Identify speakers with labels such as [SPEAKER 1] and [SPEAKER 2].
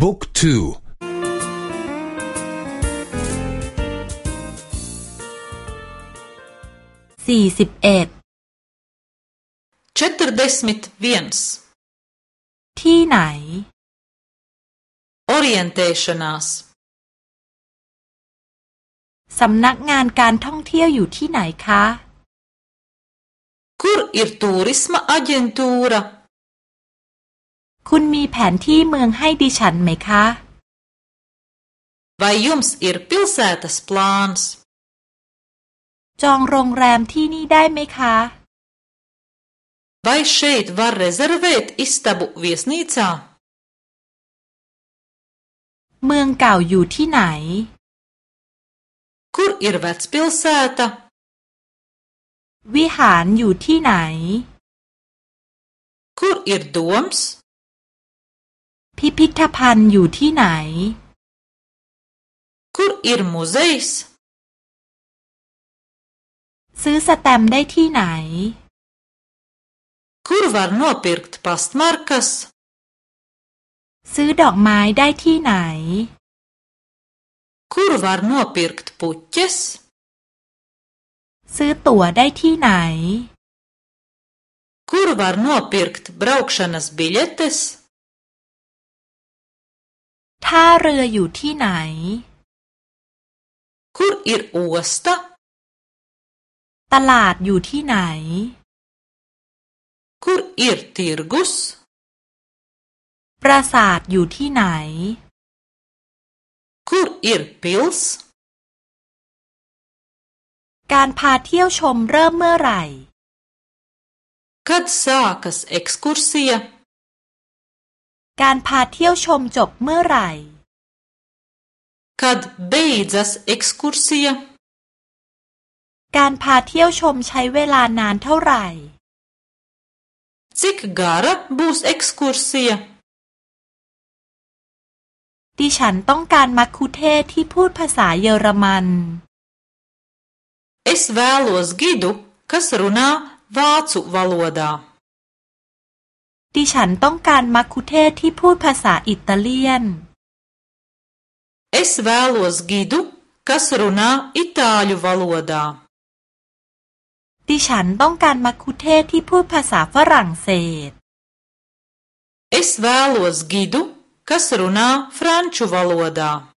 [SPEAKER 1] book two
[SPEAKER 2] สี่สิบเอ็ด
[SPEAKER 3] četrdesmit viens
[SPEAKER 2] ที่ไหน
[SPEAKER 3] orientēšanās
[SPEAKER 2] สำนักงานการท่องเที่ยวอยู่ที่ไหนคะ
[SPEAKER 3] Kur ir turisma aģentūra?
[SPEAKER 2] คุณมีแผนที่เมืองให้ดิฉันไหมคะ
[SPEAKER 3] Vai jums ir pilsētas plāns?
[SPEAKER 2] จองโรงแรมที่นี่ได้ไหมคะ
[SPEAKER 3] Vai šeit var rezervēt istabu viesnīcā?
[SPEAKER 2] เมืองเก่าอยู่ที่ไหน
[SPEAKER 3] Kur ir vecpilsēta?
[SPEAKER 2] วิหารอยู่ที่ไหน
[SPEAKER 3] Kur ir doms?
[SPEAKER 2] พิพิธภัณฑ์อยู่ที่ไหน
[SPEAKER 3] Kur ir muzejs?
[SPEAKER 2] ซื้อสแตมได้ที่ไหน
[SPEAKER 3] Kur var nopirkt pastmarkas?
[SPEAKER 2] ซื้อดอกไม้ได้ที่ไหน
[SPEAKER 3] Kur var nopirkt puķes?
[SPEAKER 2] ซื้อตั๋วได้ที่ไหน
[SPEAKER 3] Kur var nopirkt braukšanas biļetes?
[SPEAKER 2] ท่าเรืออยู่ที่ไหน
[SPEAKER 3] Kur ir osta?
[SPEAKER 2] ตลาดอยู่ที่ไหน
[SPEAKER 3] Kur ir tirgus?
[SPEAKER 2] ปราสาทอยู่ที่ไหน
[SPEAKER 3] Kur ir pils?
[SPEAKER 2] การพาเที่ยวชมเริ่มเมื่อไหร่
[SPEAKER 3] Kad sākas ekskursija?
[SPEAKER 2] การพาเที่ยวชมจบเมื่อไหร่
[SPEAKER 3] Kad beidzas ekskursija?
[SPEAKER 2] การพาเที่ยวชมใช้เวลานานเท่าไหร่
[SPEAKER 3] Cik gara būs ekskursija?
[SPEAKER 2] ดิฉันต้องการมัคคุเทศที่พูดภาษาเยอรมัน
[SPEAKER 3] Es vēlos gidu, kas runā vācu valodā.
[SPEAKER 2] ดิฉันต้องการมัคคุเทศที่พูดภาษาอิตาเลียน
[SPEAKER 3] Es vēlos gidu, kas runā itāļu valodā.
[SPEAKER 2] ดิฉันต้องการมัคคุเทศที่พูดภาษาฝรั่งเศส
[SPEAKER 3] Es vēlos gidu, kas runā franču valodā.